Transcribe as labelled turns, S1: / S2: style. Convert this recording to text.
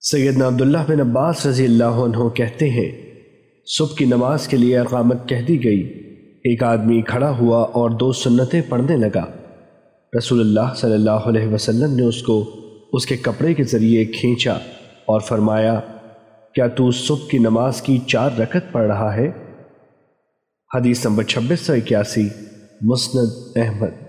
S1: سیدنا عبداللہ بن عباس رضی اللہ عنہ کہتے ہیں، صبح کی نماز کے لیے اقامت کہہ دی گئی۔ ایک آدمی کھڑا ہوا اور دو سنتیں پڑھنے لگا۔ رسول اللہ صلی اللہ علیہ وسلم نے اس کو اس کے کپڑے کے ذریعے کھینچا اور فرمایا، کیا تو صبح کی نماز کی چار رکت پڑھ رہا ہے؟ حدیث نمبر چھبیس سو اکیاسی، مسند احمد۔